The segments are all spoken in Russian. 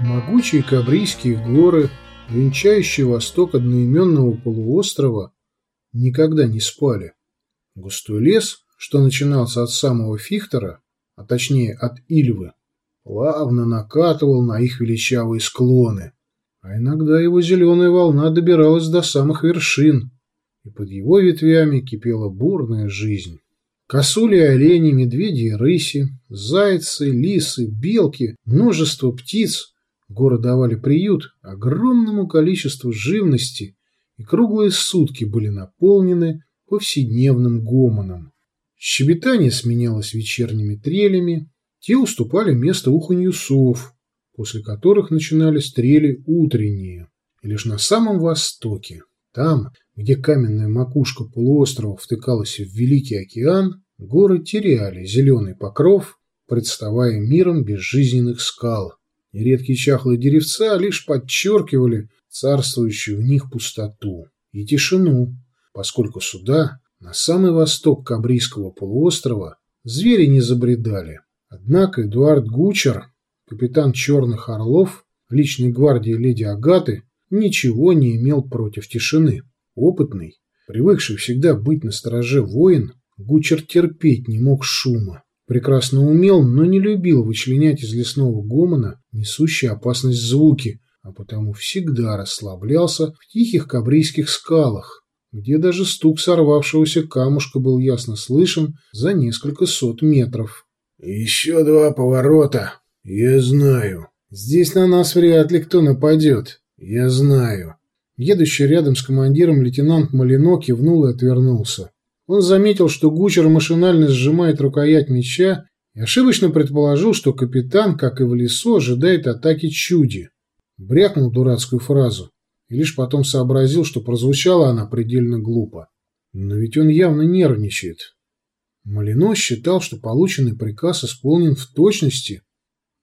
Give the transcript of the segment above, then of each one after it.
Могучие Кабрийские горы, венчающие восток одноименного полуострова, никогда не спали. Густой лес, что начинался от самого Фихтера, а точнее от Ильвы, плавно накатывал на их величавые склоны, а иногда его зеленая волна добиралась до самых вершин, и под его ветвями кипела бурная жизнь. Косули, олени, медведи и рыси, зайцы, лисы, белки, множество птиц – Горы давали приют огромному количеству живности, и круглые сутки были наполнены повседневным гомоном. Щебетание сменялось вечерними трелями, те уступали место уханью сов, после которых начинались трели утренние. И лишь на самом востоке, там, где каменная макушка полуострова втыкалась в Великий океан, горы теряли зеленый покров, представая миром безжизненных скал, и редкие чахлые деревца лишь подчеркивали царствующую в них пустоту и тишину, поскольку сюда, на самый восток Кабрийского полуострова, звери не забредали. Однако Эдуард Гучер, капитан Черных Орлов, личной гвардии леди Агаты, ничего не имел против тишины. Опытный, привыкший всегда быть на стороже воин, Гучер терпеть не мог шума. Прекрасно умел, но не любил вычленять из лесного гомона несущие опасность звуки, а потому всегда расслаблялся в тихих кабрийских скалах, где даже стук сорвавшегося камушка был ясно слышен за несколько сот метров. «Еще два поворота. Я знаю. Здесь на нас вряд ли кто нападет. Я знаю». Едущий рядом с командиром лейтенант Малино кивнул и отвернулся. Он заметил, что Гучер машинально сжимает рукоять меча и ошибочно предположил, что капитан, как и в лесу, ожидает атаки чуди. Брякнул дурацкую фразу и лишь потом сообразил, что прозвучала она предельно глупо. Но ведь он явно нервничает. Малино считал, что полученный приказ исполнен в точности.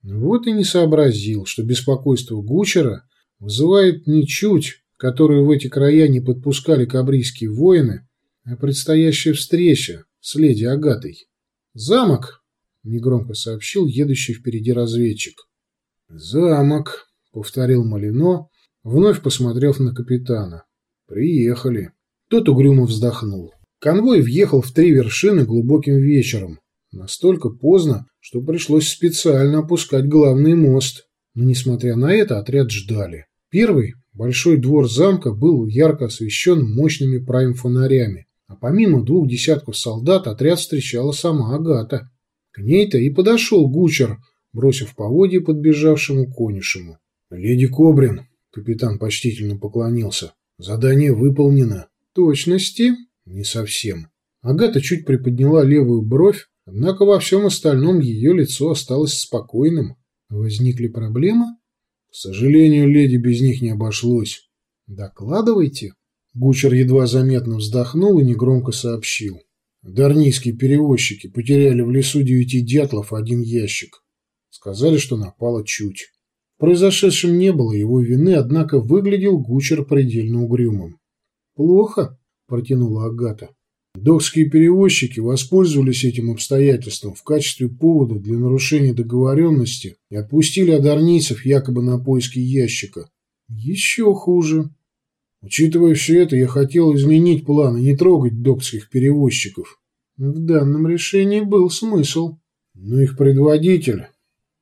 Вот и не сообразил, что беспокойство Гучера вызывает не чуть, которую в эти края не подпускали кабрийские воины, а предстоящая встреча с леди Агатой. «Замок!» — негромко сообщил едущий впереди разведчик. «Замок!» — повторил Малино, вновь посмотрев на капитана. «Приехали!» Тот угрюмо вздохнул. Конвой въехал в три вершины глубоким вечером. Настолько поздно, что пришлось специально опускать главный мост. Но, несмотря на это, отряд ждали. Первый, большой двор замка, был ярко освещен мощными прайм-фонарями. А помимо двух десятков солдат отряд встречала сама Агата. К ней-то и подошел Гучер, бросив поводье подбежавшему конюшему. «Леди Кобрин», — капитан почтительно поклонился, — «задание выполнено». «Точности?» «Не совсем». Агата чуть приподняла левую бровь, однако во всем остальном ее лицо осталось спокойным. Возникли проблемы? К сожалению, леди без них не обошлось. Докладывайте. Гучер едва заметно вздохнул и негромко сообщил. Дарнийские перевозчики потеряли в лесу девяти дятлов один ящик. Сказали, что напало чуть. В произошедшем не было его вины, однако выглядел Гучер предельно угрюмым. «Плохо», — протянула Агата. Докские перевозчики воспользовались этим обстоятельством в качестве повода для нарушения договоренности и отпустили одарнийцев якобы на поиски ящика. Еще хуже. Учитывая все это, я хотел изменить планы, не трогать докских перевозчиков. В данном решении был смысл. Но их предводитель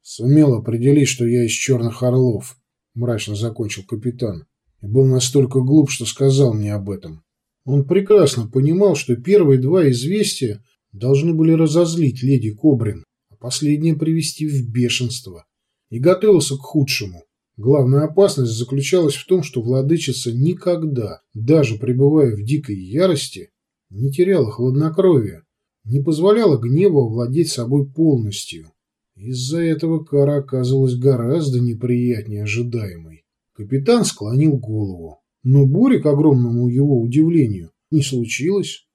сумел определить, что я из черных орлов, мрачно закончил капитан, и был настолько глуп, что сказал мне об этом. Он прекрасно понимал, что первые два известия должны были разозлить леди Кобрин, а последнее привести в бешенство, и готовился к худшему. Главная опасность заключалась в том, что владычица никогда, даже пребывая в дикой ярости, не теряла хладнокровия, не позволяла гневу овладеть собой полностью. Из-за этого кара оказывалась гораздо неприятнее ожидаемой. Капитан склонил голову. Но бури, к огромному его удивлению, не случилось.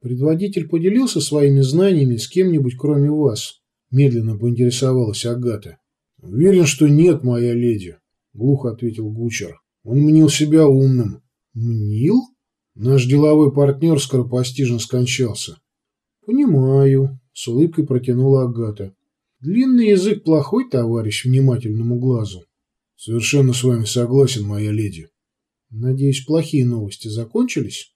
Предводитель поделился своими знаниями с кем-нибудь, кроме вас? Медленно поинтересовалась Агата. Уверен, что нет, моя леди. — глухо ответил Гучер. «Он мнил себя умным». «Мнил?» «Наш деловой партнер скоропостижно скончался». «Понимаю», — с улыбкой протянула Агата. «Длинный язык плохой товарищ внимательному глазу». Совершенно с вами согласен, моя леди. Надеюсь, плохие новости закончились?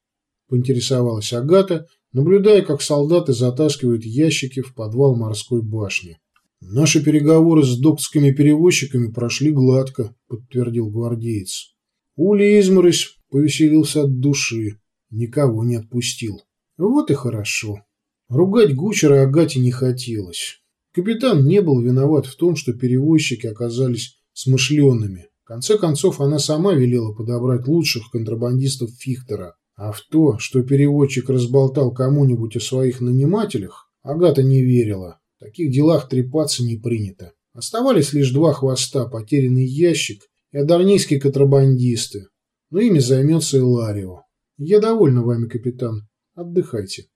Поинтересовалась Агата, наблюдая, как солдаты затаскивают ящики в подвал морской башни. Наши переговоры с доктскими перевозчиками прошли гладко, подтвердил гвардеец. Ули изморозь повеселился от души, никого не отпустил. Вот и хорошо. Ругать Гучера Агате не хотелось. Капитан не был виноват в том, что перевозчики оказались смышленными. В конце концов, она сама велела подобрать лучших контрабандистов Фихтера. А в то, что переводчик разболтал кому-нибудь о своих нанимателях, Агата не верила. Таких делах трепаться не принято. Оставались лишь два хвоста, потерянный ящик и адарнийские контрабандисты. Но ими займется Иларио. Я довольна вами, капитан. Отдыхайте.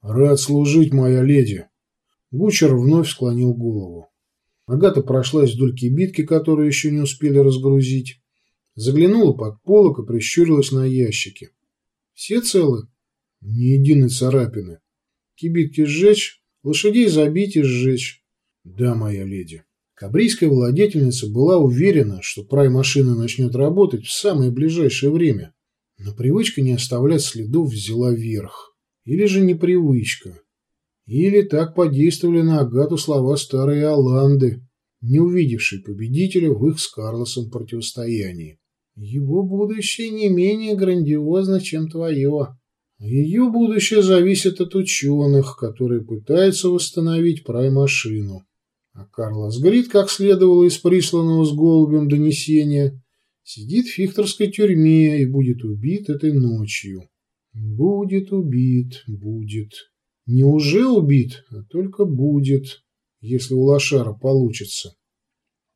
Рад служить, моя леди. Гучер вновь склонил голову. Агата прошлась вдоль кибитки, которую еще не успели разгрузить. Заглянула под полок и прищурилась на ящики. Все целы? Ни единой царапины. Кибитки сжечь, лошадей забить и сжечь. Да, моя леди. Кабрийская владетельница была уверена, что прай-машина начнет работать в самое ближайшее время. Но привычка не оставлять следов взяла верх. Или же непривычка. Или так подействовали на Агату слова старой Аланды, не увидевшей победителя в их с Карлосом противостоянии. Его будущее не менее грандиозно, чем твое. Ее будущее зависит от ученых, которые пытаются восстановить прай-машину. А Карлос Грит, как следовало из присланного с голубем донесения, сидит в фихтерской тюрьме и будет убит этой ночью. Будет убит, будет. Не уже убит, а только будет, если у лошара получится.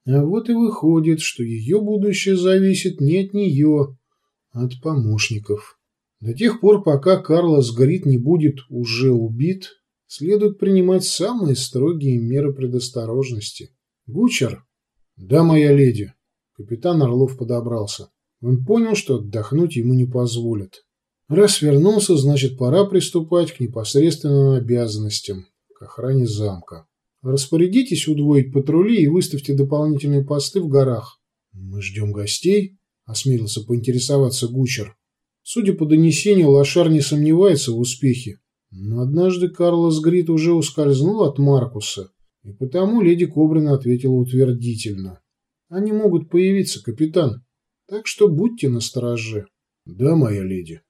А вот и выходит, что ее будущее зависит не от нее, а от помощников. До тех пор, пока Карлос Грит не будет уже убит, следует принимать самые строгие меры предосторожности. Гучер? Да, моя леди. Капитан Орлов подобрался. Он понял, что отдохнуть ему не позволят. Раз вернулся, значит, пора приступать к непосредственным обязанностям, к охране замка. Распорядитесь удвоить патрули и выставьте дополнительные посты в горах. Мы ждем гостей, осмелился поинтересоваться Гучер. Судя по донесению, Лошар не сомневается в успехе. Но однажды Карлос Грит уже ускользнул от Маркуса, и потому леди Кобрин ответила утвердительно. Они могут появиться, капитан, так что будьте настороже. Да, моя леди.